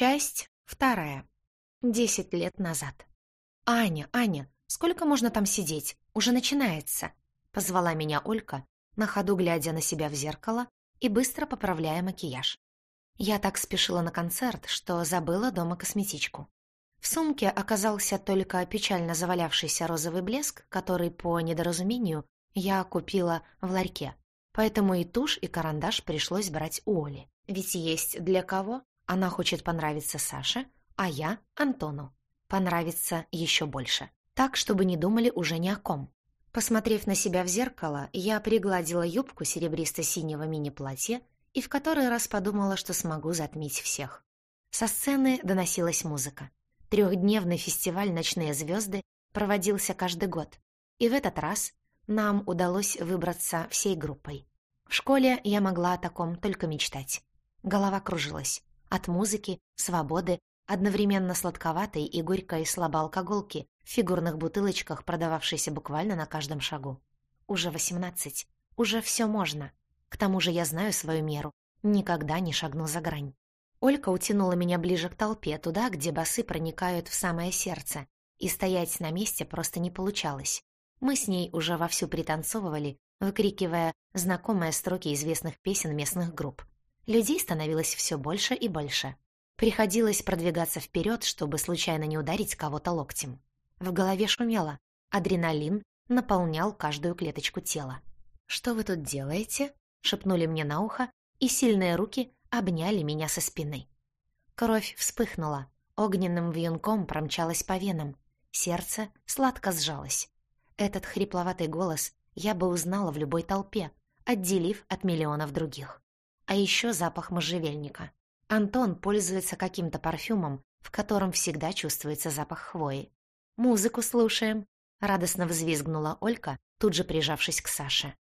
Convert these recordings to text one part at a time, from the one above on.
Часть вторая. Десять лет назад. «Аня, Аня, сколько можно там сидеть? Уже начинается!» Позвала меня Олька, на ходу глядя на себя в зеркало и быстро поправляя макияж. Я так спешила на концерт, что забыла дома косметичку. В сумке оказался только печально завалявшийся розовый блеск, который, по недоразумению, я купила в ларьке. Поэтому и тушь, и карандаш пришлось брать у Оли. Ведь есть для кого. Она хочет понравиться Саше, а я — Антону. Понравится еще больше. Так, чтобы не думали уже ни о ком. Посмотрев на себя в зеркало, я пригладила юбку серебристо-синего мини-платья и в который раз подумала, что смогу затмить всех. Со сцены доносилась музыка. Трехдневный фестиваль «Ночные звезды» проводился каждый год, и в этот раз нам удалось выбраться всей группой. В школе я могла о таком только мечтать. Голова кружилась. От музыки, свободы, одновременно сладковатой и горькой слабоалкоголки в фигурных бутылочках, продававшейся буквально на каждом шагу. Уже восемнадцать. Уже все можно. К тому же я знаю свою меру. Никогда не шагну за грань. Олька утянула меня ближе к толпе, туда, где басы проникают в самое сердце, и стоять на месте просто не получалось. Мы с ней уже вовсю пританцовывали, выкрикивая знакомые строки известных песен местных групп. Людей становилось все больше и больше. Приходилось продвигаться вперед, чтобы случайно не ударить кого-то локтем. В голове шумело. Адреналин наполнял каждую клеточку тела. «Что вы тут делаете?» — шепнули мне на ухо, и сильные руки обняли меня со спины. Кровь вспыхнула, огненным вьюнком промчалась по венам, сердце сладко сжалось. Этот хрипловатый голос я бы узнала в любой толпе, отделив от миллионов других. А еще запах можжевельника. Антон пользуется каким-то парфюмом, в котором всегда чувствуется запах хвои. «Музыку слушаем», — радостно взвизгнула Олька, тут же прижавшись к Саше.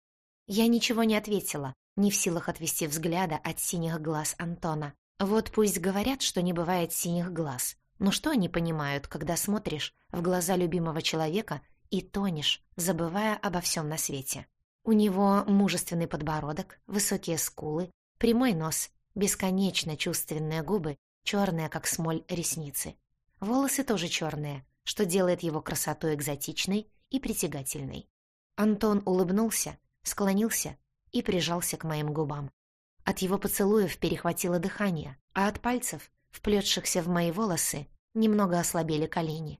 Я ничего не ответила, не в силах отвести взгляда от синих глаз Антона. Вот пусть говорят, что не бывает синих глаз. Но что они понимают, когда смотришь в глаза любимого человека и тонешь, забывая обо всем на свете? У него мужественный подбородок, высокие скулы, Прямой нос, бесконечно чувственные губы, черные, как смоль, ресницы. Волосы тоже черные, что делает его красоту экзотичной и притягательной. Антон улыбнулся, склонился и прижался к моим губам. От его поцелуев перехватило дыхание, а от пальцев, вплетшихся в мои волосы, немного ослабели колени.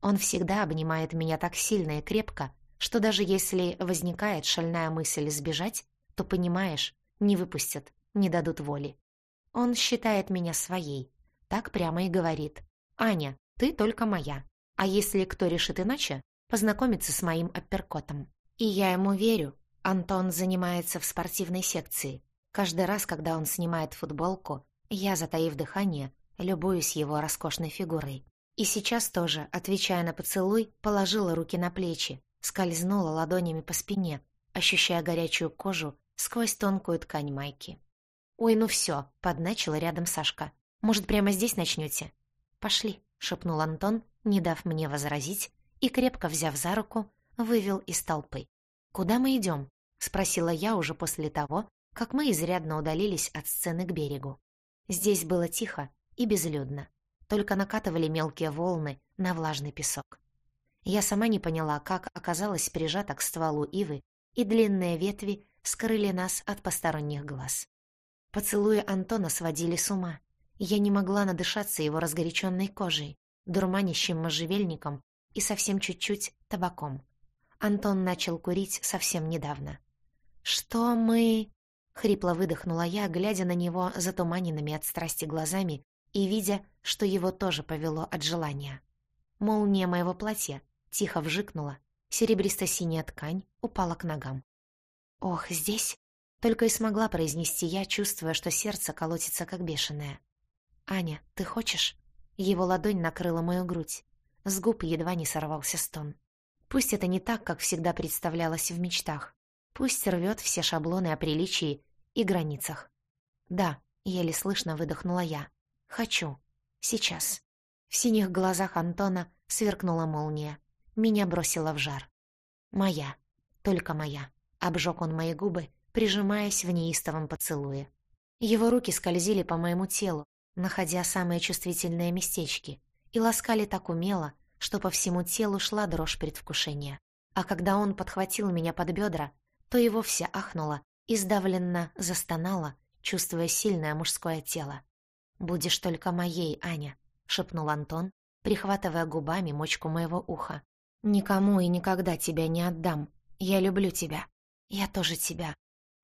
Он всегда обнимает меня так сильно и крепко, что даже если возникает шальная мысль сбежать, то понимаешь, не выпустят, не дадут воли. Он считает меня своей, так прямо и говорит. «Аня, ты только моя, а если кто решит иначе, познакомиться с моим апперкотом». И я ему верю. Антон занимается в спортивной секции. Каждый раз, когда он снимает футболку, я, затаив дыхание, любуюсь его роскошной фигурой. И сейчас тоже, отвечая на поцелуй, положила руки на плечи, скользнула ладонями по спине, ощущая горячую кожу сквозь тонкую ткань майки. «Ой, ну все», — подначила рядом Сашка. «Может, прямо здесь начнете?» «Пошли», — шепнул Антон, не дав мне возразить, и, крепко взяв за руку, вывел из толпы. «Куда мы идем?» — спросила я уже после того, как мы изрядно удалились от сцены к берегу. Здесь было тихо и безлюдно, только накатывали мелкие волны на влажный песок. Я сама не поняла, как оказалась прижата к стволу ивы, и длинные ветви скрыли нас от посторонних глаз. Поцелуи Антона сводили с ума. Я не могла надышаться его разгоряченной кожей, дурманящим можжевельником и совсем чуть-чуть табаком. Антон начал курить совсем недавно. «Что мы...» — хрипло выдохнула я, глядя на него затуманенными от страсти глазами и видя, что его тоже повело от желания. Молния моего платья тихо вжикнула, серебристо-синяя ткань упала к ногам. «Ох, здесь...» Только и смогла произнести я, чувствуя, что сердце колотится как бешеное. «Аня, ты хочешь?» Его ладонь накрыла мою грудь. С губ едва не сорвался стон. Пусть это не так, как всегда представлялось в мечтах. Пусть рвет все шаблоны о приличии и границах. «Да», — еле слышно выдохнула я. «Хочу. Сейчас». В синих глазах Антона сверкнула молния. Меня бросило в жар. «Моя. Только моя». Обжег он мои губы, прижимаясь в неистовом поцелуе. Его руки скользили по моему телу, находя самые чувствительные местечки, и ласкали так умело, что по всему телу шла дрожь предвкушения. А когда он подхватил меня под бедра, то и вовсе ахнула и сдавленно застонала, чувствуя сильное мужское тело. «Будешь только моей, Аня», — шепнул Антон, прихватывая губами мочку моего уха. «Никому и никогда тебя не отдам. Я люблю тебя. Я тоже тебя.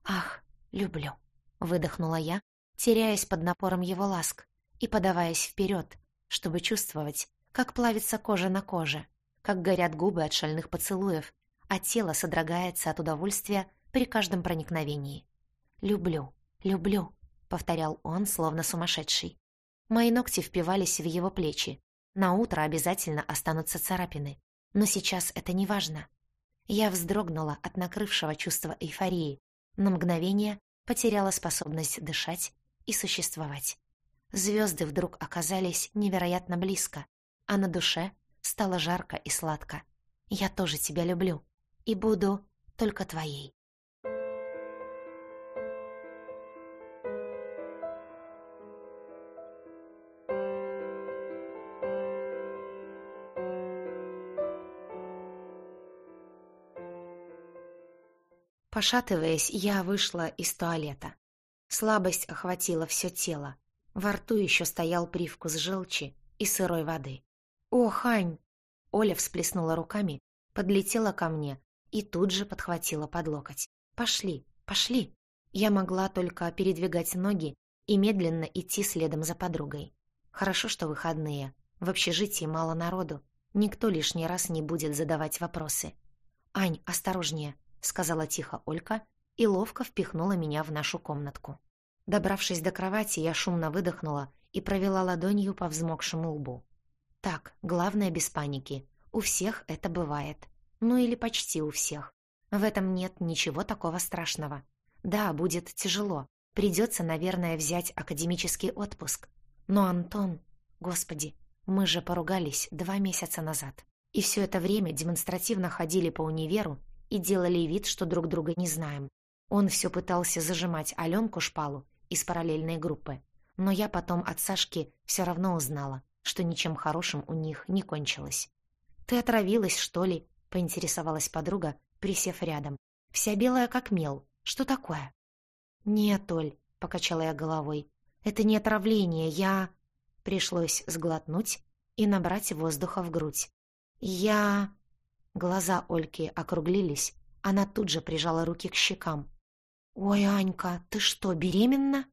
Ах, люблю», — выдохнула я, теряясь под напором его ласк и подаваясь вперед, чтобы чувствовать, как плавится кожа на коже, как горят губы от шальных поцелуев, а тело содрогается от удовольствия при каждом проникновении. «Люблю, люблю», — повторял он, словно сумасшедший. Мои ногти впивались в его плечи. На утро обязательно останутся царапины. Но сейчас это не важно. Я вздрогнула от накрывшего чувства эйфории. На мгновение потеряла способность дышать и существовать. Звезды вдруг оказались невероятно близко, а на душе стало жарко и сладко. Я тоже тебя люблю и буду только твоей. Пошатываясь, я вышла из туалета. Слабость охватила все тело. Во рту еще стоял привкус желчи и сырой воды. «О, Хань!» Оля всплеснула руками, подлетела ко мне и тут же подхватила под локоть. «Пошли, пошли!» Я могла только передвигать ноги и медленно идти следом за подругой. Хорошо, что выходные. В общежитии мало народу. Никто лишний раз не будет задавать вопросы. «Ань, осторожнее!» Сказала тихо Олька и ловко впихнула меня в нашу комнатку. Добравшись до кровати, я шумно выдохнула и провела ладонью по взмокшему лбу. Так, главное без паники. У всех это бывает. Ну или почти у всех. В этом нет ничего такого страшного. Да, будет тяжело. Придется, наверное, взять академический отпуск. Но Антон... Господи, мы же поругались два месяца назад. И все это время демонстративно ходили по универу и делали вид, что друг друга не знаем. Он все пытался зажимать Аленку шпалу из параллельной группы, но я потом от Сашки все равно узнала, что ничем хорошим у них не кончилось. «Ты отравилась, что ли?» — поинтересовалась подруга, присев рядом. «Вся белая как мел. Что такое?» «Нет, Оль», — покачала я головой. «Это не отравление, я...» Пришлось сглотнуть и набрать воздуха в грудь. «Я...» Глаза Ольки округлились, она тут же прижала руки к щекам. «Ой, Анька, ты что, беременна?»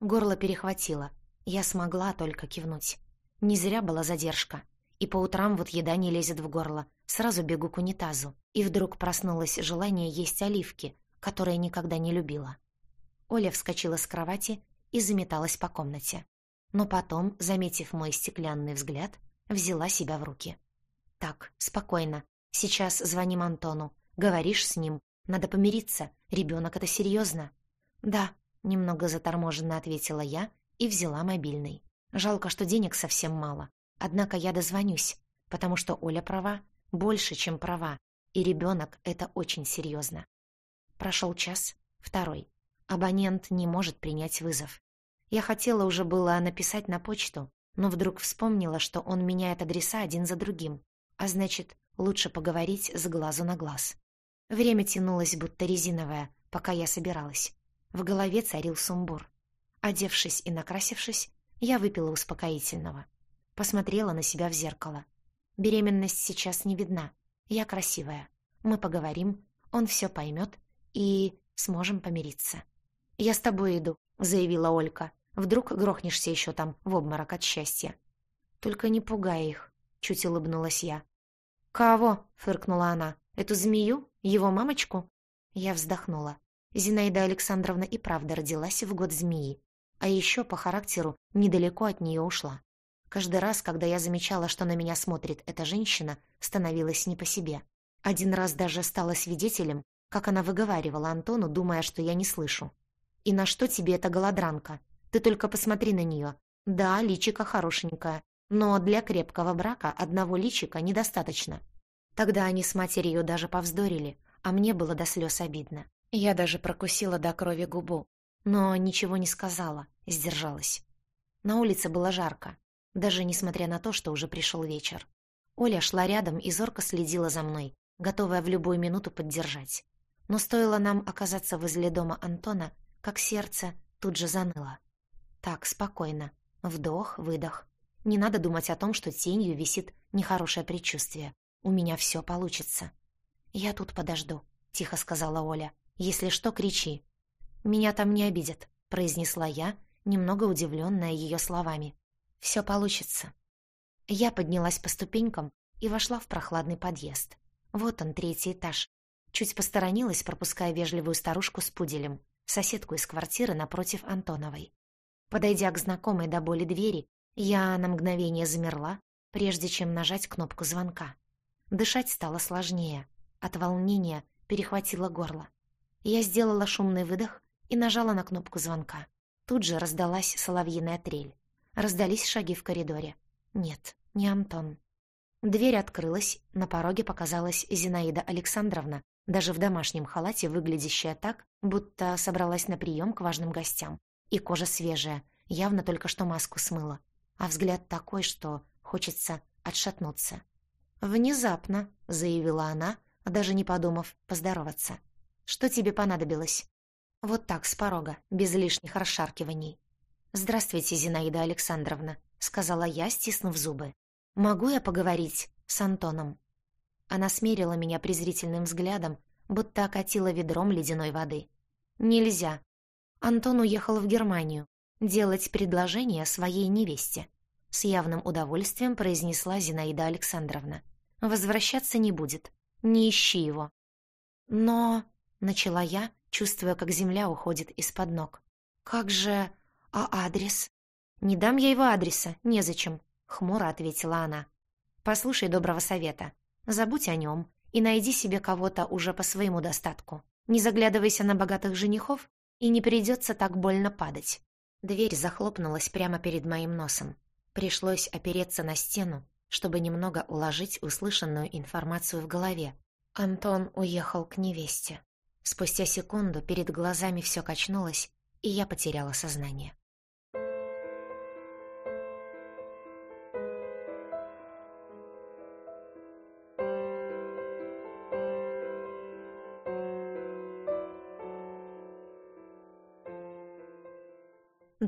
Горло перехватило. Я смогла только кивнуть. Не зря была задержка. И по утрам вот еда не лезет в горло. Сразу бегу к унитазу. И вдруг проснулось желание есть оливки, которые никогда не любила. Оля вскочила с кровати и заметалась по комнате. Но потом, заметив мой стеклянный взгляд, взяла себя в руки. «Так, спокойно, Сейчас звоним Антону. Говоришь с ним. Надо помириться. Ребенок это серьезно. Да, немного заторможенно ответила я и взяла мобильный. Жалко, что денег совсем мало. Однако я дозвонюсь, потому что Оля права, больше, чем права, и ребенок это очень серьезно. Прошел час, второй. Абонент не может принять вызов. Я хотела уже было написать на почту, но вдруг вспомнила, что он меняет адреса один за другим. А значит, Лучше поговорить с глазу на глаз. Время тянулось, будто резиновое, пока я собиралась. В голове царил сумбур. Одевшись и накрасившись, я выпила успокоительного. Посмотрела на себя в зеркало. Беременность сейчас не видна. Я красивая. Мы поговорим, он все поймет и сможем помириться. «Я с тобой иду», — заявила Олька. «Вдруг грохнешься еще там в обморок от счастья». «Только не пугай их», — чуть улыбнулась я. «Кого?» — фыркнула она. «Эту змею? Его мамочку?» Я вздохнула. Зинаида Александровна и правда родилась в год змеи. А еще по характеру недалеко от нее ушла. Каждый раз, когда я замечала, что на меня смотрит эта женщина, становилось не по себе. Один раз даже стала свидетелем, как она выговаривала Антону, думая, что я не слышу. «И на что тебе эта голодранка? Ты только посмотри на нее. Да, личико хорошенькое, но для крепкого брака одного личика недостаточно. Тогда они с матерью даже повздорили, а мне было до слез обидно. Я даже прокусила до крови губу, но ничего не сказала, сдержалась. На улице было жарко, даже несмотря на то, что уже пришел вечер. Оля шла рядом и зорко следила за мной, готовая в любую минуту поддержать. Но стоило нам оказаться возле дома Антона, как сердце тут же заныло. Так, спокойно. Вдох, выдох. Не надо думать о том, что тенью висит нехорошее предчувствие. У меня все получится. «Я тут подожду», — тихо сказала Оля. «Если что, кричи». «Меня там не обидят», — произнесла я, немного удивленная ее словами. «Все получится». Я поднялась по ступенькам и вошла в прохладный подъезд. Вот он, третий этаж. Чуть посторонилась, пропуская вежливую старушку с пуделем, соседку из квартиры напротив Антоновой. Подойдя к знакомой до боли двери, я на мгновение замерла, прежде чем нажать кнопку звонка. Дышать стало сложнее. От волнения перехватило горло. Я сделала шумный выдох и нажала на кнопку звонка. Тут же раздалась соловьиная трель. Раздались шаги в коридоре. Нет, не Антон. Дверь открылась, на пороге показалась Зинаида Александровна, даже в домашнем халате, выглядящая так, будто собралась на прием к важным гостям. И кожа свежая, явно только что маску смыла. А взгляд такой, что хочется отшатнуться. «Внезапно», — заявила она, даже не подумав поздороваться. «Что тебе понадобилось?» Вот так, с порога, без лишних расшаркиваний. «Здравствуйте, Зинаида Александровна», — сказала я, стиснув зубы. «Могу я поговорить с Антоном?» Она смерила меня презрительным взглядом, будто окатила ведром ледяной воды. «Нельзя. Антон уехал в Германию делать предложение своей невесте», с явным удовольствием произнесла Зинаида Александровна. «Возвращаться не будет. Не ищи его». «Но...» — начала я, чувствуя, как земля уходит из-под ног. «Как же... А адрес?» «Не дам я его адреса, незачем», — хмуро ответила она. «Послушай доброго совета. Забудь о нем и найди себе кого-то уже по своему достатку. Не заглядывайся на богатых женихов, и не придется так больно падать». Дверь захлопнулась прямо перед моим носом. Пришлось опереться на стену, чтобы немного уложить услышанную информацию в голове. Антон уехал к невесте. Спустя секунду перед глазами все качнулось, и я потеряла сознание.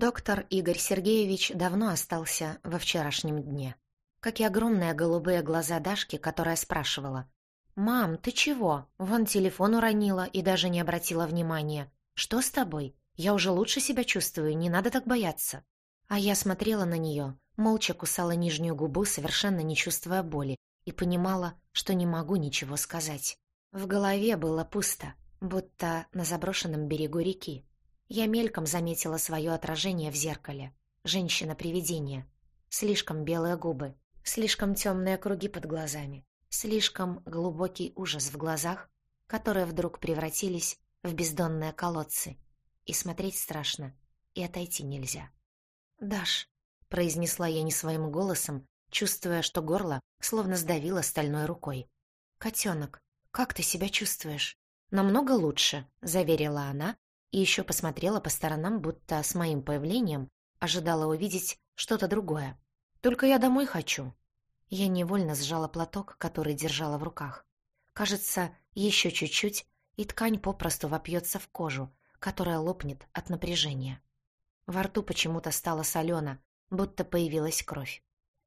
Доктор Игорь Сергеевич давно остался во вчерашнем дне. Как и огромные голубые глаза Дашки, которая спрашивала, «Мам, ты чего? Вон телефон уронила и даже не обратила внимания. Что с тобой? Я уже лучше себя чувствую, не надо так бояться». А я смотрела на нее, молча кусала нижнюю губу, совершенно не чувствуя боли, и понимала, что не могу ничего сказать. В голове было пусто, будто на заброшенном берегу реки. Я мельком заметила свое отражение в зеркале. Женщина-привидение. Слишком белые губы, слишком темные круги под глазами. Слишком глубокий ужас в глазах, которые вдруг превратились в бездонные колодцы. И смотреть страшно, и отойти нельзя. «Даш», — произнесла я не своим голосом, чувствуя, что горло словно сдавило стальной рукой. «Котенок, как ты себя чувствуешь?» «Намного лучше», — заверила она и еще посмотрела по сторонам, будто с моим появлением ожидала увидеть что-то другое. «Только я домой хочу», я невольно сжала платок, который держала в руках. Кажется, еще чуть-чуть, и ткань попросту вопьется в кожу, которая лопнет от напряжения. Во рту почему-то стало солено, будто появилась кровь.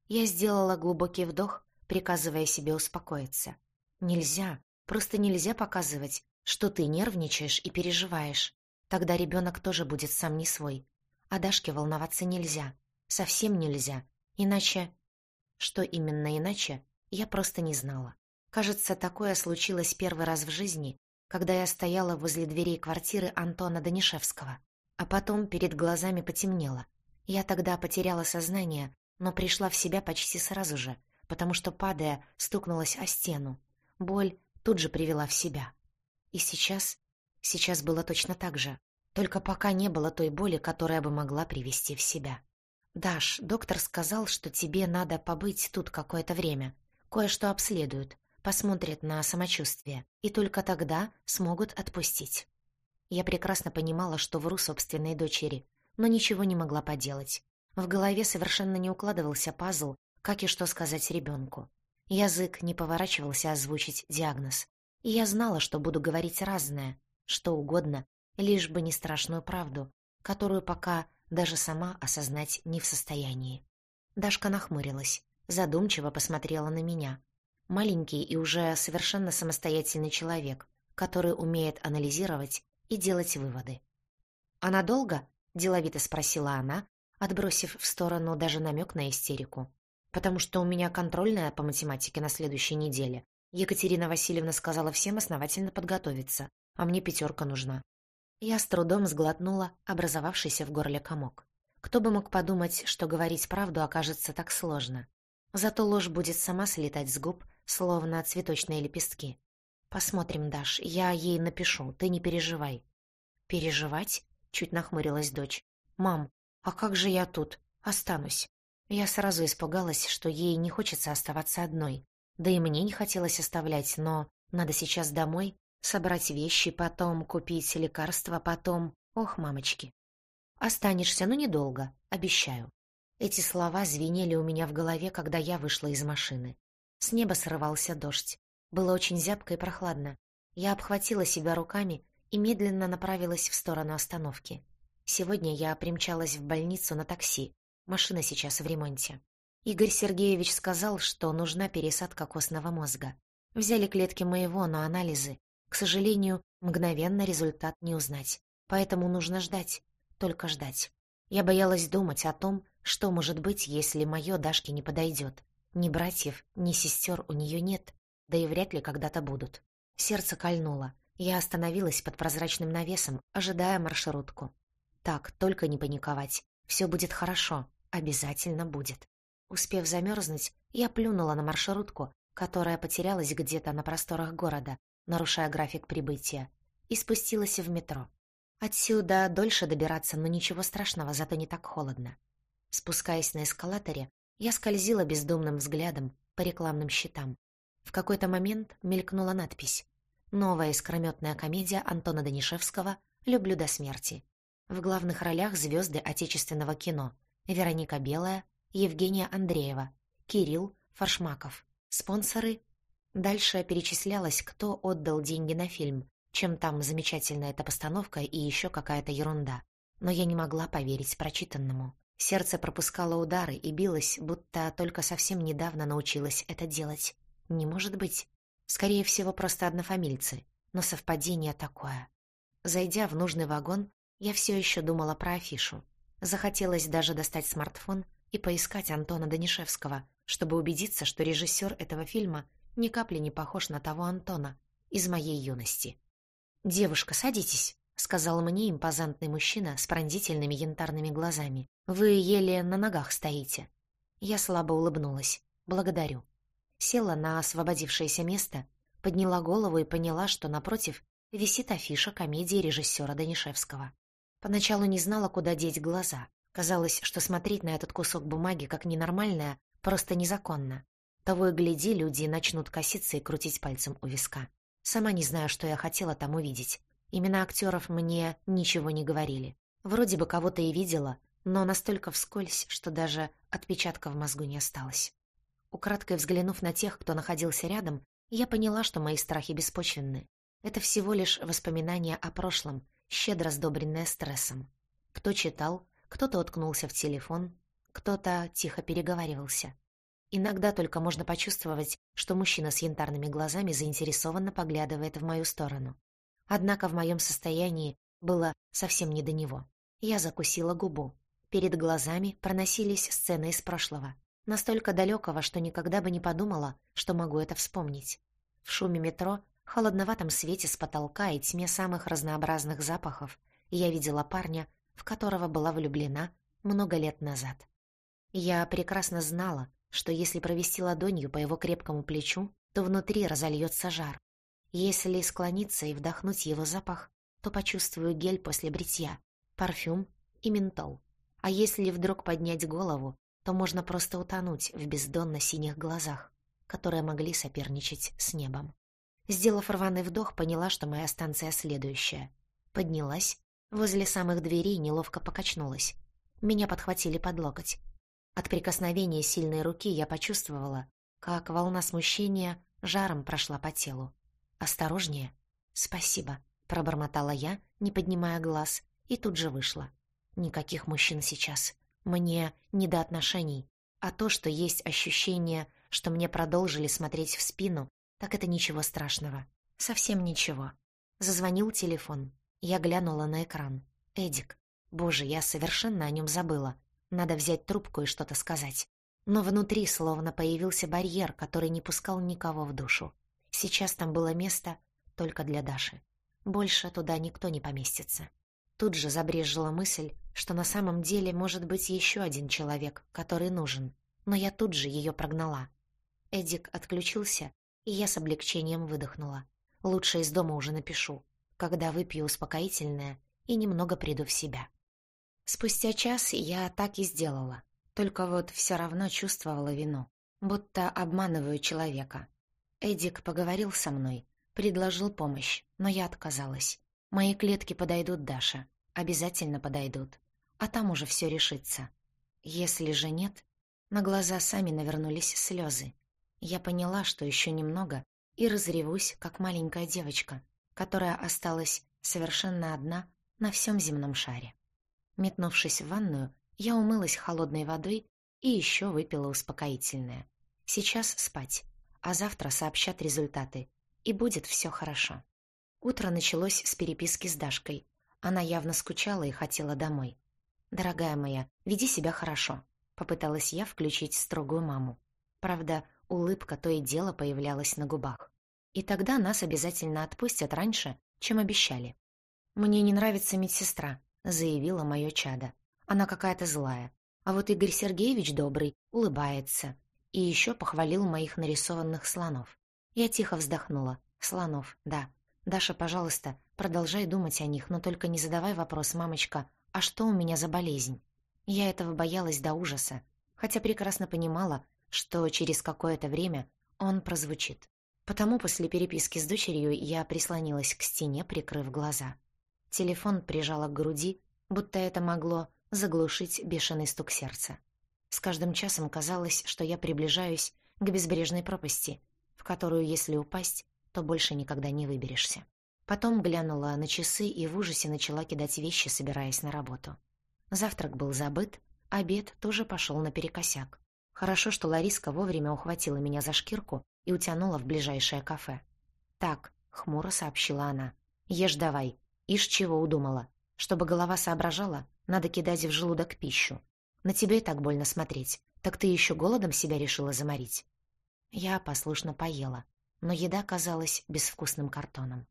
Я сделала глубокий вдох, приказывая себе успокоиться. Нельзя, просто нельзя показывать, что ты нервничаешь и переживаешь. Тогда ребенок тоже будет сам не свой. А Дашке волноваться нельзя. Совсем нельзя. Иначе что именно иначе, я просто не знала. Кажется, такое случилось первый раз в жизни, когда я стояла возле дверей квартиры Антона Данишевского. А потом перед глазами потемнело. Я тогда потеряла сознание, но пришла в себя почти сразу же, потому что, падая, стукнулась о стену. Боль тут же привела в себя. И сейчас... Сейчас было точно так же. Только пока не было той боли, которая бы могла привести в себя. «Даш, доктор сказал, что тебе надо побыть тут какое-то время. Кое-что обследуют, посмотрят на самочувствие, и только тогда смогут отпустить». Я прекрасно понимала, что вру собственной дочери, но ничего не могла поделать. В голове совершенно не укладывался пазл, как и что сказать ребенку. Язык не поворачивался озвучить диагноз. И я знала, что буду говорить разное, что угодно, лишь бы не страшную правду, которую пока даже сама осознать не в состоянии. Дашка нахмурилась, задумчиво посмотрела на меня. Маленький и уже совершенно самостоятельный человек, который умеет анализировать и делать выводы. «А надолго?» — деловито спросила она, отбросив в сторону даже намек на истерику. «Потому что у меня контрольная по математике на следующей неделе. Екатерина Васильевна сказала всем основательно подготовиться, а мне пятерка нужна». Я с трудом сглотнула образовавшийся в горле комок. Кто бы мог подумать, что говорить правду окажется так сложно. Зато ложь будет сама слетать с губ, словно цветочные лепестки. «Посмотрим, Даш, я ей напишу, ты не переживай». «Переживать?» — чуть нахмурилась дочь. «Мам, а как же я тут? Останусь». Я сразу испугалась, что ей не хочется оставаться одной. Да и мне не хотелось оставлять, но надо сейчас домой, собрать вещи, потом купить лекарства, потом... Ох, мамочки. Останешься, но недолго, обещаю. Эти слова звенели у меня в голове, когда я вышла из машины. С неба срывался дождь. Было очень зябко и прохладно. Я обхватила себя руками и медленно направилась в сторону остановки. Сегодня я примчалась в больницу на такси. Машина сейчас в ремонте. Игорь Сергеевич сказал, что нужна пересадка костного мозга. Взяли клетки моего, но анализы. К сожалению, мгновенно результат не узнать. Поэтому нужно ждать. Только ждать. Я боялась думать о том, что может быть, если мое Дашке не подойдет. Ни братьев, ни сестер у нее нет да и вряд ли когда-то будут. Сердце кольнуло. Я остановилась под прозрачным навесом, ожидая маршрутку. Так, только не паниковать. Все будет хорошо. Обязательно будет. Успев замерзнуть, я плюнула на маршрутку, которая потерялась где-то на просторах города, нарушая график прибытия, и спустилась в метро. Отсюда дольше добираться, но ничего страшного, зато не так холодно. Спускаясь на эскалаторе, я скользила бездумным взглядом по рекламным щитам. В какой-то момент мелькнула надпись «Новая искрометная комедия Антона Данишевского «Люблю до смерти». В главных ролях звезды отечественного кино Вероника Белая, Евгения Андреева, Кирилл Фаршмаков. Спонсоры. Дальше перечислялось, кто отдал деньги на фильм, чем там замечательная эта постановка и еще какая-то ерунда. Но я не могла поверить прочитанному. Сердце пропускало удары и билось, будто только совсем недавно научилась это делать. Не может быть. Скорее всего, просто однофамильцы. Но совпадение такое. Зайдя в нужный вагон, я все еще думала про афишу. Захотелось даже достать смартфон и поискать Антона Данишевского, чтобы убедиться, что режиссер этого фильма ни капли не похож на того Антона из моей юности. «Девушка, садитесь», — сказал мне импозантный мужчина с пронзительными янтарными глазами. «Вы еле на ногах стоите». Я слабо улыбнулась. «Благодарю» села на освободившееся место, подняла голову и поняла, что напротив висит афиша комедии режиссера Данишевского. Поначалу не знала, куда деть глаза. Казалось, что смотреть на этот кусок бумаги как ненормальное просто незаконно. Того и гляди, люди начнут коситься и крутить пальцем у виска. Сама не знаю, что я хотела там увидеть. Имена актеров мне ничего не говорили. Вроде бы кого-то и видела, но настолько вскользь, что даже отпечатка в мозгу не осталось. Украдкой взглянув на тех, кто находился рядом, я поняла, что мои страхи беспочвенны. Это всего лишь воспоминания о прошлом, щедро сдобренное стрессом. Кто читал, кто-то уткнулся в телефон, кто-то тихо переговаривался. Иногда только можно почувствовать, что мужчина с янтарными глазами заинтересованно поглядывает в мою сторону. Однако в моем состоянии было совсем не до него. Я закусила губу. Перед глазами проносились сцены из прошлого настолько далекого, что никогда бы не подумала, что могу это вспомнить. В шуме метро, холодноватом свете с потолка и тьме самых разнообразных запахов я видела парня, в которого была влюблена много лет назад. Я прекрасно знала, что если провести ладонью по его крепкому плечу, то внутри разольется жар. Если склониться и вдохнуть его запах, то почувствую гель после бритья, парфюм и ментол. А если вдруг поднять голову то можно просто утонуть в бездонно-синих глазах, которые могли соперничать с небом. Сделав рваный вдох, поняла, что моя станция следующая. Поднялась, возле самых дверей неловко покачнулась. Меня подхватили под локоть. От прикосновения сильной руки я почувствовала, как волна смущения жаром прошла по телу. «Осторожнее!» «Спасибо», — пробормотала я, не поднимая глаз, и тут же вышла. «Никаких мужчин сейчас. Мне не до отношений. А то, что есть ощущение, что мне продолжили смотреть в спину, так это ничего страшного. Совсем ничего. Зазвонил телефон. Я глянула на экран. Эдик. Боже, я совершенно о нем забыла. Надо взять трубку и что-то сказать. Но внутри словно появился барьер, который не пускал никого в душу. Сейчас там было место только для Даши. Больше туда никто не поместится. Тут же забрежила мысль, что на самом деле может быть еще один человек, который нужен. Но я тут же ее прогнала. Эдик отключился, и я с облегчением выдохнула. Лучше из дома уже напишу, когда выпью успокоительное и немного приду в себя. Спустя час я так и сделала. Только вот все равно чувствовала вину, будто обманываю человека. Эдик поговорил со мной, предложил помощь, но я отказалась. Мои клетки подойдут Даша, обязательно подойдут, а там уже все решится. Если же нет, на глаза сами навернулись слезы. Я поняла, что еще немного, и разревусь, как маленькая девочка, которая осталась совершенно одна на всем земном шаре. Метнувшись в ванную, я умылась холодной водой и еще выпила успокоительное. Сейчас спать, а завтра сообщат результаты, и будет все хорошо. Утро началось с переписки с Дашкой. Она явно скучала и хотела домой. «Дорогая моя, веди себя хорошо», — попыталась я включить строгую маму. Правда, улыбка то и дело появлялась на губах. И тогда нас обязательно отпустят раньше, чем обещали. «Мне не нравится медсестра», — заявила мое чадо. Она какая-то злая. А вот Игорь Сергеевич добрый, улыбается. И еще похвалил моих нарисованных слонов. Я тихо вздохнула. Слонов, да. Даша, пожалуйста, продолжай думать о них, но только не задавай вопрос, мамочка, а что у меня за болезнь? Я этого боялась до ужаса, хотя прекрасно понимала, что через какое-то время он прозвучит. Потому после переписки с дочерью я прислонилась к стене, прикрыв глаза. Телефон прижала к груди, будто это могло заглушить бешеный стук сердца. С каждым часом казалось, что я приближаюсь к безбрежной пропасти, в которую, если упасть, то больше никогда не выберешься. Потом глянула на часы и в ужасе начала кидать вещи, собираясь на работу. Завтрак был забыт, обед тоже пошел наперекосяк. Хорошо, что Лариска вовремя ухватила меня за шкирку и утянула в ближайшее кафе. «Так», — хмуро сообщила она, — «ешь давай. Ишь чего удумала. Чтобы голова соображала, надо кидать в желудок пищу. На тебе и так больно смотреть. Так ты еще голодом себя решила заморить?» Я послушно поела, но еда казалась безвкусным картоном.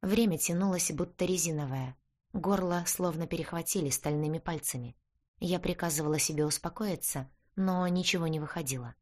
Время тянулось, будто резиновое. Горло словно перехватили стальными пальцами. Я приказывала себе успокоиться, но ничего не выходило.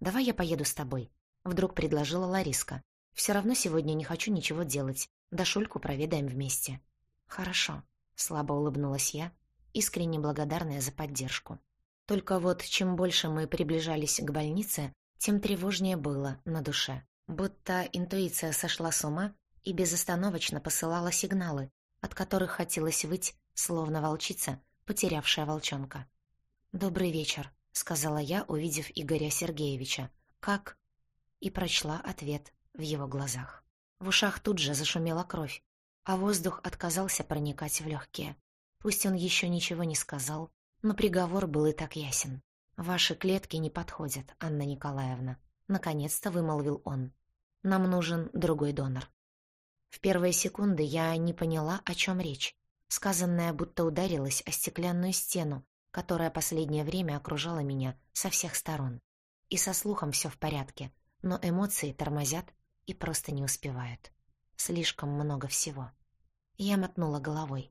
«Давай я поеду с тобой», — вдруг предложила Лариска. «Все равно сегодня не хочу ничего делать. Да Шульку проведаем вместе». «Хорошо», — слабо улыбнулась я, искренне благодарная за поддержку. Только вот чем больше мы приближались к больнице, тем тревожнее было на душе. Будто интуиция сошла с ума и безостановочно посылала сигналы, от которых хотелось выть, словно волчица, потерявшая волчонка. «Добрый вечер», — сказала я, увидев Игоря Сергеевича. «Как?» И прочла ответ в его глазах. В ушах тут же зашумела кровь, а воздух отказался проникать в легкие. Пусть он еще ничего не сказал, но приговор был и так ясен. «Ваши клетки не подходят, Анна Николаевна», — наконец-то вымолвил он. «Нам нужен другой донор». В первые секунды я не поняла, о чем речь. Сказанное будто ударилось о стеклянную стену, которая последнее время окружала меня со всех сторон. И со слухом все в порядке, но эмоции тормозят и просто не успевают. Слишком много всего. Я мотнула головой.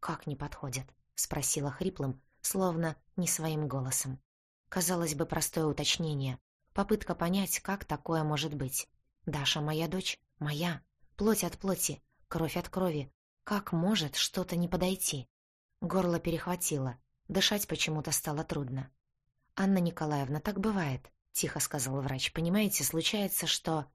«Как не подходит?» — спросила хриплым, словно не своим голосом. Казалось бы, простое уточнение. Попытка понять, как такое может быть. Даша моя дочь, моя. Плоть от плоти, кровь от крови. Как может что-то не подойти? Горло перехватило. Дышать почему-то стало трудно. «Анна Николаевна, так бывает», — тихо сказал врач. «Понимаете, случается, что...»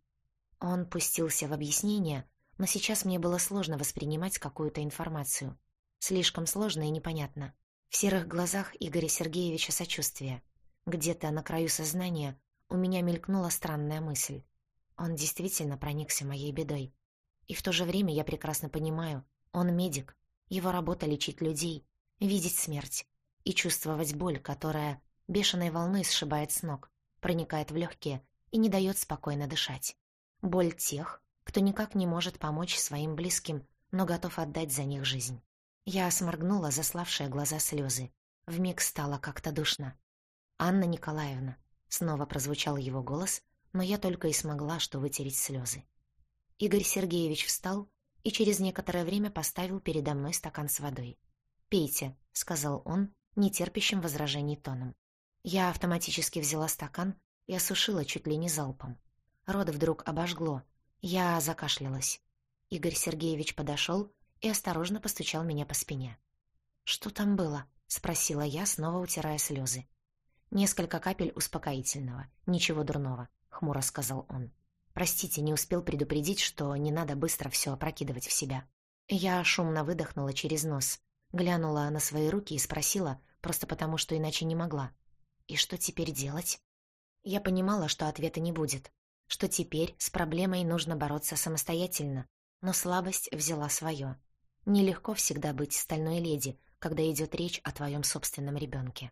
Он пустился в объяснение, но сейчас мне было сложно воспринимать какую-то информацию. Слишком сложно и непонятно. В серых глазах Игоря Сергеевича сочувствие. Где-то на краю сознания у меня мелькнула странная мысль. Он действительно проникся моей бедой. И в то же время я прекрасно понимаю, он медик, его работа лечить людей, видеть смерть и чувствовать боль, которая бешеной волной сшибает с ног, проникает в легкие и не дает спокойно дышать. Боль тех, кто никак не может помочь своим близким, но готов отдать за них жизнь. Я сморгнула заславшие глаза слезы. Вмиг стало как-то душно. «Анна Николаевна», — снова прозвучал его голос, но я только и смогла что вытереть слезы. Игорь Сергеевич встал и через некоторое время поставил передо мной стакан с водой. «Пейте», — сказал он, нетерпящим возражений тоном. Я автоматически взяла стакан и осушила чуть ли не залпом. Рот вдруг обожгло. Я закашлялась. Игорь Сергеевич подошел и осторожно постучал меня по спине. «Что там было?» — спросила я, снова утирая слезы. «Несколько капель успокоительного. Ничего дурного», — хмуро сказал он. «Простите, не успел предупредить, что не надо быстро все опрокидывать в себя». Я шумно выдохнула через нос, глянула на свои руки и спросила, просто потому что иначе не могла. «И что теперь делать?» Я понимала, что ответа не будет, что теперь с проблемой нужно бороться самостоятельно, но слабость взяла свое. Нелегко всегда быть стальной леди, когда идет речь о твоем собственном ребенке.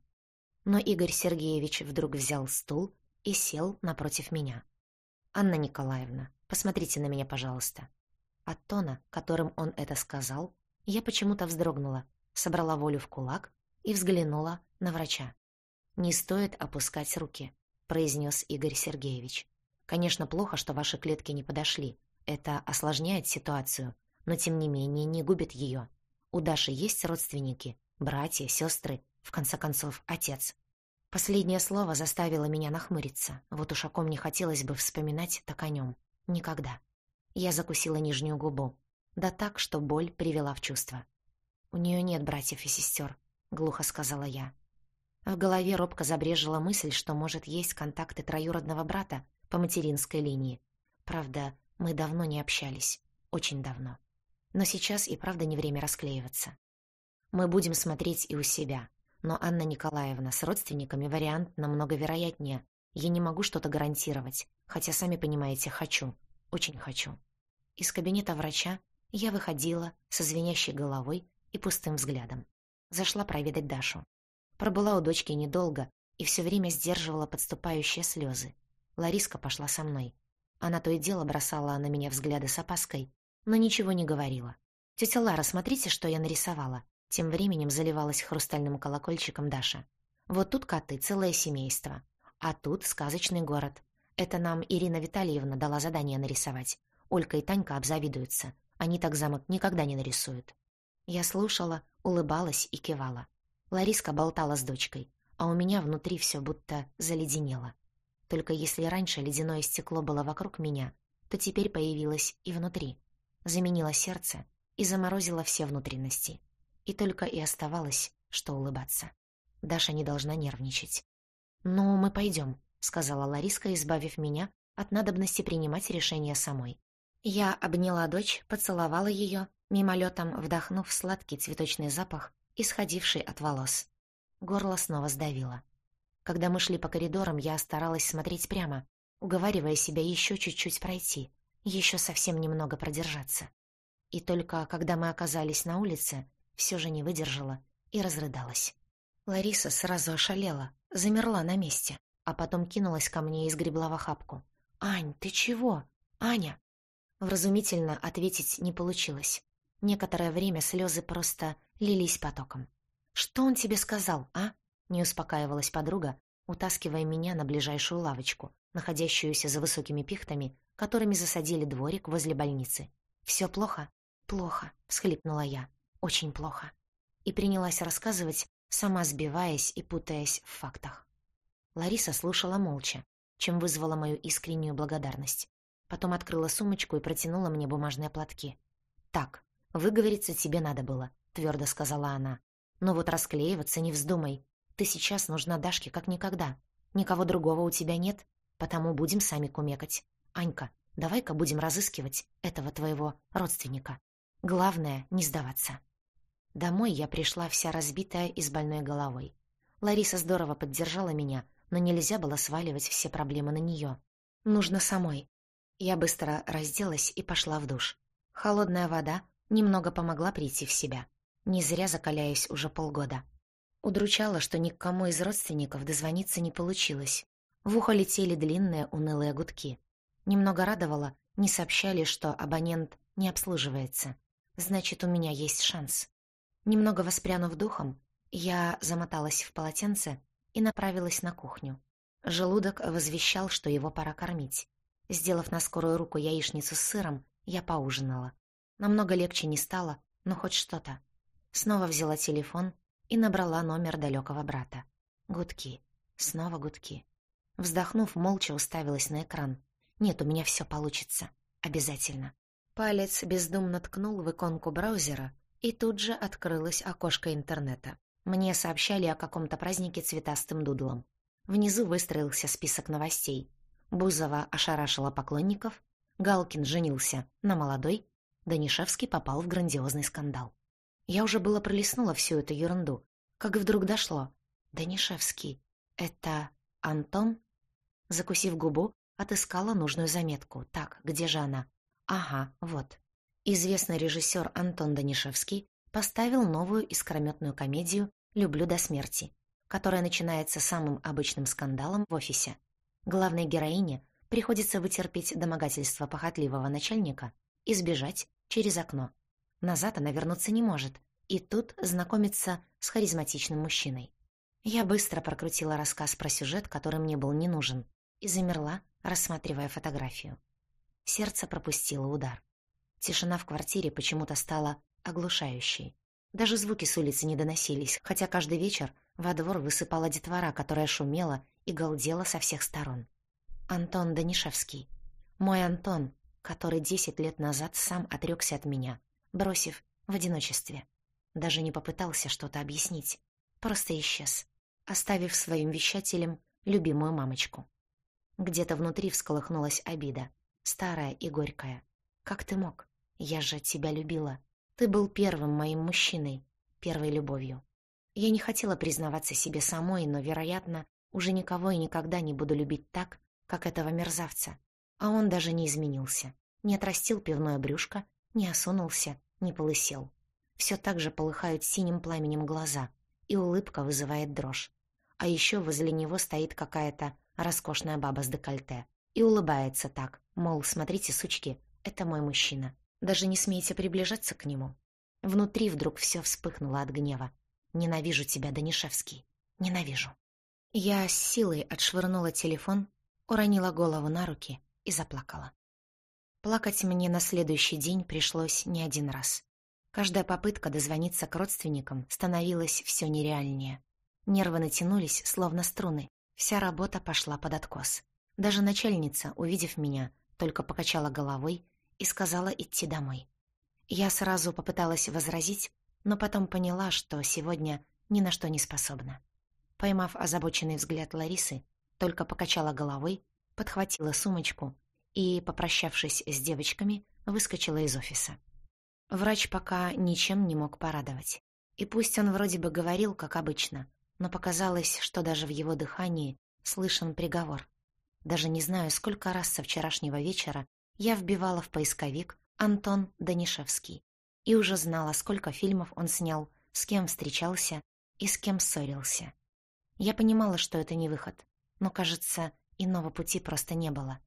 Но Игорь Сергеевич вдруг взял стул и сел напротив меня. «Анна Николаевна, посмотрите на меня, пожалуйста». От тона, которым он это сказал, я почему-то вздрогнула, собрала волю в кулак и взглянула на врача. «Не стоит опускать руки», — произнес Игорь Сергеевич. «Конечно, плохо, что ваши клетки не подошли. Это осложняет ситуацию, но тем не менее не губит ее. У Даши есть родственники, братья, сестры, в конце концов, отец. Последнее слово заставило меня нахмуриться. Вот уж о ком не хотелось бы вспоминать, так о нем. Никогда. Я закусила нижнюю губу. Да так, что боль привела в чувство. «У нее нет братьев и сестер», — глухо сказала я. В голове робко забрежила мысль, что, может, есть контакты троюродного брата по материнской линии. Правда, мы давно не общались. Очень давно. Но сейчас и правда не время расклеиваться. Мы будем смотреть и у себя. Но Анна Николаевна с родственниками вариант намного вероятнее. Я не могу что-то гарантировать, хотя, сами понимаете, хочу. Очень хочу. Из кабинета врача я выходила со звенящей головой и пустым взглядом. Зашла проведать Дашу. Пробыла у дочки недолго и все время сдерживала подступающие слезы. Лариска пошла со мной. Она то и дело бросала на меня взгляды с опаской, но ничего не говорила. «Тетя Лара, смотрите, что я нарисовала». Тем временем заливалась хрустальным колокольчиком Даша. «Вот тут коты, целое семейство. А тут сказочный город. Это нам Ирина Витальевна дала задание нарисовать. Олька и Танька обзавидуются. Они так замок никогда не нарисуют». Я слушала, улыбалась и кивала. Лариска болтала с дочкой, а у меня внутри все будто заледенело. Только если раньше ледяное стекло было вокруг меня, то теперь появилось и внутри заменила сердце и заморозила все внутренности. И только и оставалось, что улыбаться. Даша не должна нервничать. «Ну, мы пойдем», — сказала Лариска, избавив меня от надобности принимать решение самой. Я обняла дочь, поцеловала ее, мимолетом вдохнув сладкий цветочный запах, исходивший от волос. Горло снова сдавило. Когда мы шли по коридорам, я старалась смотреть прямо, уговаривая себя еще чуть-чуть пройти, еще совсем немного продержаться. И только когда мы оказались на улице, все же не выдержала и разрыдалась. Лариса сразу ошалела, замерла на месте, а потом кинулась ко мне и сгребла в охапку. «Ань, ты чего? Аня!» Вразумительно ответить не получилось. Некоторое время слезы просто лились потоком. «Что он тебе сказал, а?» — не успокаивалась подруга, утаскивая меня на ближайшую лавочку, находящуюся за высокими пихтами которыми засадили дворик возле больницы. «Все плохо?» «Плохо», — всхлипнула я. «Очень плохо». И принялась рассказывать, сама сбиваясь и путаясь в фактах. Лариса слушала молча, чем вызвала мою искреннюю благодарность. Потом открыла сумочку и протянула мне бумажные платки. «Так, выговориться тебе надо было», — твердо сказала она. «Но вот расклеиваться не вздумай. Ты сейчас нужна Дашке как никогда. Никого другого у тебя нет, потому будем сами кумекать. Анька, давай-ка будем разыскивать этого твоего родственника. Главное — не сдаваться». Домой я пришла вся разбитая и с больной головой. Лариса здорово поддержала меня, но нельзя было сваливать все проблемы на нее. Нужно самой. Я быстро разделась и пошла в душ. Холодная вода немного помогла прийти в себя. Не зря закаляюсь уже полгода. Удручало, что ни к кому из родственников дозвониться не получилось. В ухо летели длинные унылые гудки. Немного радовало, не сообщали, что абонент не обслуживается. Значит, у меня есть шанс. Немного воспрянув духом, я замоталась в полотенце и направилась на кухню. Желудок возвещал, что его пора кормить. Сделав на скорую руку яичницу с сыром, я поужинала. Намного легче не стало, но хоть что-то. Снова взяла телефон и набрала номер далекого брата. Гудки. Снова гудки. Вздохнув, молча уставилась на экран. Нет, у меня все получится. Обязательно. Палец бездумно ткнул в иконку браузера, и тут же открылось окошко интернета. Мне сообщали о каком-то празднике цветастым дудлом. Внизу выстроился список новостей. Бузова ошарашила поклонников, Галкин женился на молодой, Данишевский попал в грандиозный скандал. Я уже было пролистнула всю эту ерунду, как вдруг дошло. Данишевский. Это Антон? Закусив губу, отыскала нужную заметку. Так, где же она? Ага, вот. Известный режиссер Антон Данишевский поставил новую искрометную комедию «Люблю до смерти», которая начинается самым обычным скандалом в офисе. Главной героине приходится вытерпеть домогательство похотливого начальника и сбежать через окно. Назад она вернуться не может, и тут знакомится с харизматичным мужчиной. Я быстро прокрутила рассказ про сюжет, который мне был не нужен, и замерла, рассматривая фотографию. Сердце пропустило удар. Тишина в квартире почему-то стала оглушающей. Даже звуки с улицы не доносились, хотя каждый вечер во двор высыпала детвора, которая шумела и галдела со всех сторон. Антон Данишевский. Мой Антон, который десять лет назад сам отрекся от меня, бросив в одиночестве. Даже не попытался что-то объяснить. Просто исчез, оставив своим вещателем любимую мамочку. Где-то внутри всколыхнулась обида, старая и горькая. «Как ты мог? Я же тебя любила. Ты был первым моим мужчиной, первой любовью. Я не хотела признаваться себе самой, но, вероятно, уже никого и никогда не буду любить так, как этого мерзавца. А он даже не изменился. Не отрастил пивное брюшко, не осунулся, не полысел. Все так же полыхают синим пламенем глаза, и улыбка вызывает дрожь. А еще возле него стоит какая-то роскошная баба с декольте. И улыбается так, мол, смотрите, сучки, это мой мужчина. Даже не смейте приближаться к нему. Внутри вдруг все вспыхнуло от гнева. Ненавижу тебя, Данишевский. Ненавижу. Я с силой отшвырнула телефон, уронила голову на руки и заплакала. Плакать мне на следующий день пришлось не один раз. Каждая попытка дозвониться к родственникам становилась все нереальнее. Нервы натянулись, словно струны. Вся работа пошла под откос. Даже начальница, увидев меня, только покачала головой и сказала идти домой. Я сразу попыталась возразить, но потом поняла, что сегодня ни на что не способна. Поймав озабоченный взгляд Ларисы, только покачала головой, подхватила сумочку и, попрощавшись с девочками, выскочила из офиса. Врач пока ничем не мог порадовать. И пусть он вроде бы говорил, как обычно, но показалось, что даже в его дыхании слышен приговор. Даже не знаю, сколько раз со вчерашнего вечера я вбивала в поисковик «Антон Данишевский» и уже знала, сколько фильмов он снял, с кем встречался и с кем ссорился. Я понимала, что это не выход, но, кажется, иного пути просто не было.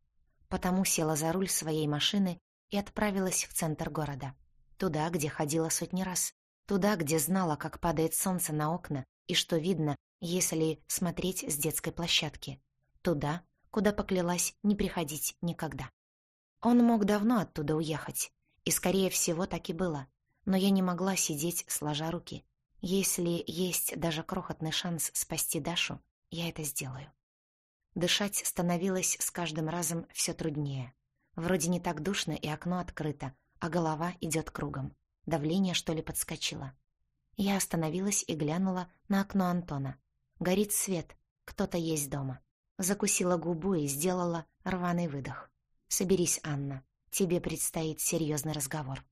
Потому села за руль своей машины и отправилась в центр города. Туда, где ходила сотни раз. Туда, где знала, как падает солнце на окна и что видно, если смотреть с детской площадки. Туда, куда поклялась не приходить никогда. Он мог давно оттуда уехать, и, скорее всего, так и было. Но я не могла сидеть, сложа руки. Если есть даже крохотный шанс спасти Дашу, я это сделаю. Дышать становилось с каждым разом все труднее. Вроде не так душно и окно открыто, а голова идет кругом. Давление, что ли, подскочило. Я остановилась и глянула на окно Антона. Горит свет, кто-то есть дома. Закусила губу и сделала рваный выдох. «Соберись, Анна, тебе предстоит серьезный разговор».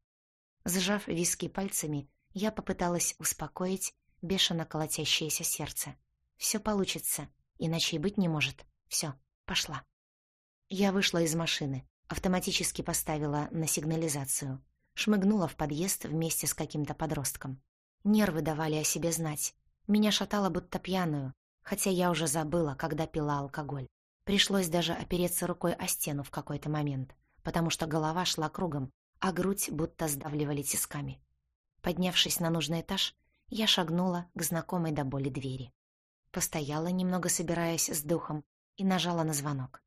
Сжав виски пальцами, Я попыталась успокоить бешено колотящееся сердце. Все получится, иначе и быть не может. Все, пошла. Я вышла из машины, автоматически поставила на сигнализацию, шмыгнула в подъезд вместе с каким-то подростком. Нервы давали о себе знать. Меня шатало будто пьяную, хотя я уже забыла, когда пила алкоголь. Пришлось даже опереться рукой о стену в какой-то момент, потому что голова шла кругом, а грудь будто сдавливали тисками. Поднявшись на нужный этаж, я шагнула к знакомой до боли двери. Постояла, немного собираясь с духом, и нажала на звонок.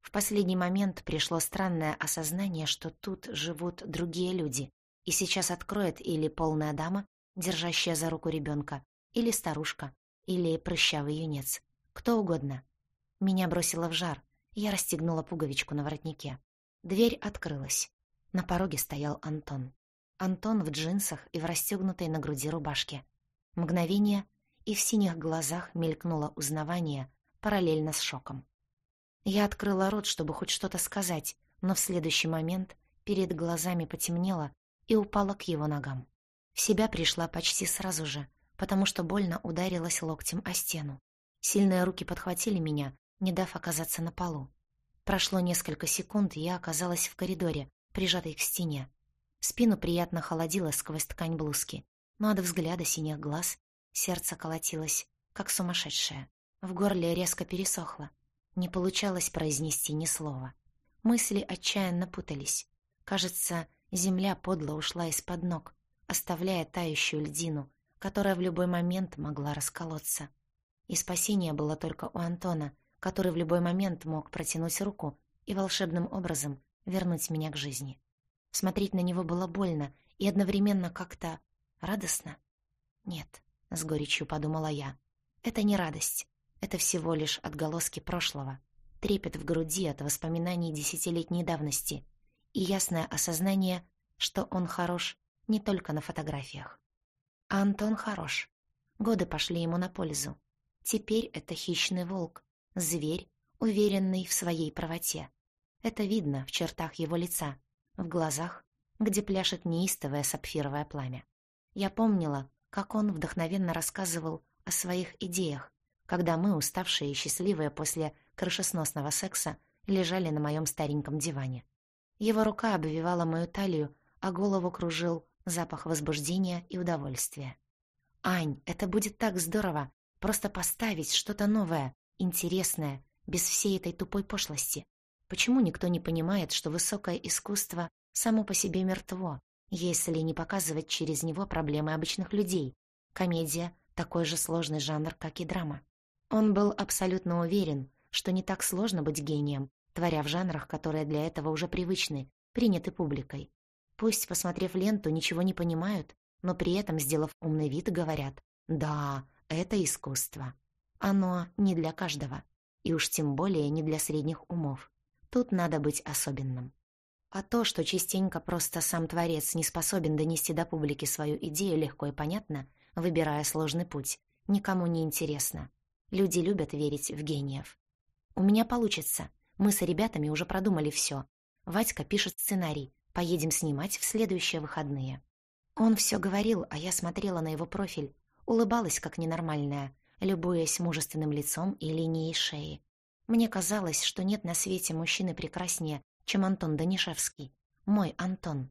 В последний момент пришло странное осознание, что тут живут другие люди, и сейчас откроет или полная дама, держащая за руку ребенка, или старушка, или прыщавый юнец, кто угодно. Меня бросило в жар, я расстегнула пуговичку на воротнике. Дверь открылась. На пороге стоял Антон. Антон в джинсах и в расстегнутой на груди рубашке. Мгновение, и в синих глазах мелькнуло узнавание, параллельно с шоком. Я открыла рот, чтобы хоть что-то сказать, но в следующий момент перед глазами потемнело и упала к его ногам. В себя пришла почти сразу же, потому что больно ударилась локтем о стену. Сильные руки подхватили меня, не дав оказаться на полу. Прошло несколько секунд, и я оказалась в коридоре, прижатой к стене. Спину приятно холодило сквозь ткань блузки, но от взгляда синих глаз сердце колотилось, как сумасшедшее. В горле резко пересохло. Не получалось произнести ни слова. Мысли отчаянно путались. Кажется, земля подло ушла из-под ног, оставляя тающую льдину, которая в любой момент могла расколоться. И спасение было только у Антона, который в любой момент мог протянуть руку и волшебным образом вернуть меня к жизни. Смотреть на него было больно и одновременно как-то радостно. «Нет», — с горечью подумала я, — «это не радость. Это всего лишь отголоски прошлого, трепет в груди от воспоминаний десятилетней давности и ясное осознание, что он хорош не только на фотографиях. А Антон хорош. Годы пошли ему на пользу. Теперь это хищный волк, зверь, уверенный в своей правоте. Это видно в чертах его лица, в глазах, где пляшет неистовое сапфировое пламя. Я помнила, как он вдохновенно рассказывал о своих идеях, когда мы, уставшие и счастливые после крышесносного секса, лежали на моем стареньком диване. Его рука обвивала мою талию, а голову кружил запах возбуждения и удовольствия. «Ань, это будет так здорово! Просто поставить что-то новое, интересное, без всей этой тупой пошлости. Почему никто не понимает, что высокое искусство само по себе мертво, если не показывать через него проблемы обычных людей? Комедия — такой же сложный жанр, как и драма. Он был абсолютно уверен, что не так сложно быть гением, творя в жанрах, которые для этого уже привычны, приняты публикой. Пусть, посмотрев ленту, ничего не понимают, но при этом, сделав умный вид, говорят «Да, это искусство». Оно не для каждого, и уж тем более не для средних умов. Тут надо быть особенным. А то, что частенько просто сам творец не способен донести до публики свою идею легко и понятно, выбирая сложный путь, никому не интересно. Люди любят верить в гениев. У меня получится. Мы с ребятами уже продумали все. Вадька пишет сценарий. Поедем снимать в следующие выходные. Он все говорил, а я смотрела на его профиль, улыбалась как ненормальная, любуясь мужественным лицом и линией шеи. Мне казалось, что нет на свете мужчины прекраснее, чем Антон Данишевский. Мой Антон.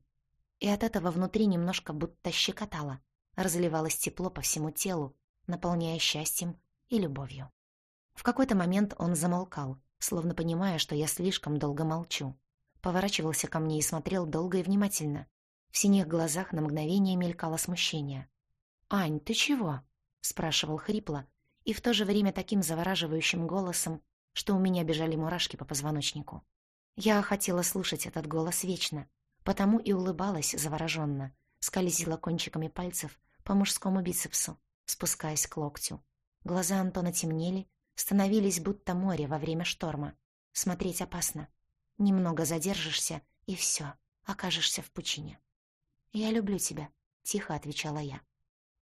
И от этого внутри немножко будто щекотало. Разливалось тепло по всему телу, наполняя счастьем и любовью. В какой-то момент он замолкал, словно понимая, что я слишком долго молчу. Поворачивался ко мне и смотрел долго и внимательно. В синих глазах на мгновение мелькало смущение. «Ань, ты чего?» — спрашивал хрипло, и в то же время таким завораживающим голосом, что у меня бежали мурашки по позвоночнику. Я хотела слушать этот голос вечно, потому и улыбалась завороженно, скользила кончиками пальцев по мужскому бицепсу, спускаясь к локтю. Глаза Антона темнели, становились будто море во время шторма. Смотреть опасно. Немного задержишься, и все, окажешься в пучине. «Я люблю тебя», — тихо отвечала я.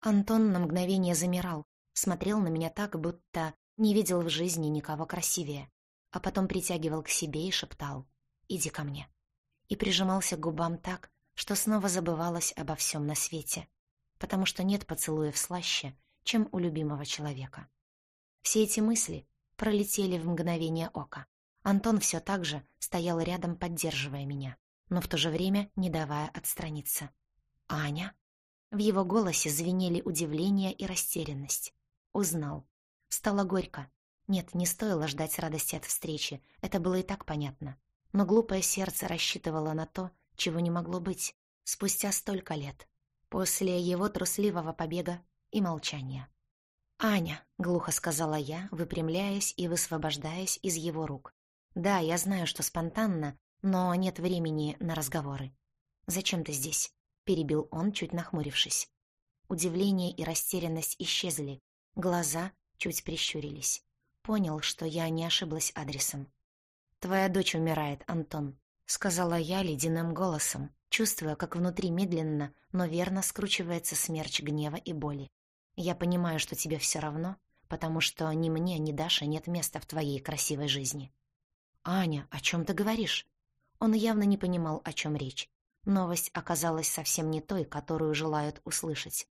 Антон на мгновение замирал, смотрел на меня так, будто не видел в жизни никого красивее, а потом притягивал к себе и шептал «Иди ко мне». И прижимался к губам так, что снова забывалась обо всем на свете. потому что нет поцелуев слаще, чем у любимого человека. Все эти мысли пролетели в мгновение ока. Антон все так же стоял рядом, поддерживая меня, но в то же время не давая отстраниться. «Аня?» В его голосе звенели удивление и растерянность. Узнал. Стало горько. Нет, не стоило ждать радости от встречи, это было и так понятно. Но глупое сердце рассчитывало на то, чего не могло быть, спустя столько лет, после его трусливого побега и молчания. «Аня», — глухо сказала я, выпрямляясь и высвобождаясь из его рук. «Да, я знаю, что спонтанно, но нет времени на разговоры. Зачем ты здесь?» — перебил он, чуть нахмурившись. Удивление и растерянность исчезли, глаза чуть прищурились. Понял, что я не ошиблась адресом. «Твоя дочь умирает, Антон», — сказала я ледяным голосом, чувствуя, как внутри медленно, но верно скручивается смерч гнева и боли. Я понимаю, что тебе все равно, потому что ни мне, ни Даше нет места в твоей красивой жизни. Аня, о чем ты говоришь? Он явно не понимал, о чем речь. Новость оказалась совсем не той, которую желают услышать.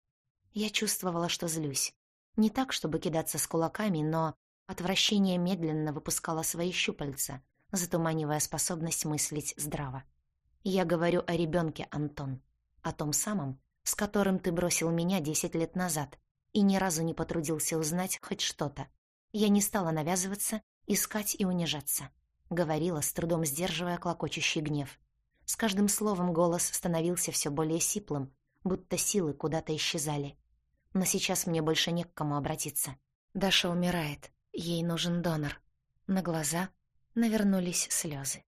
Я чувствовала, что злюсь. Не так, чтобы кидаться с кулаками, но отвращение медленно выпускало свои щупальца, затуманивая способность мыслить здраво. Я говорю о ребенке, Антон, о том самом, с которым ты бросил меня десять лет назад, и ни разу не потрудился узнать хоть что-то. Я не стала навязываться, искать и унижаться. Говорила, с трудом сдерживая клокочущий гнев. С каждым словом голос становился все более сиплым, будто силы куда-то исчезали. Но сейчас мне больше не к кому обратиться. Даша умирает, ей нужен донор. На глаза навернулись слезы.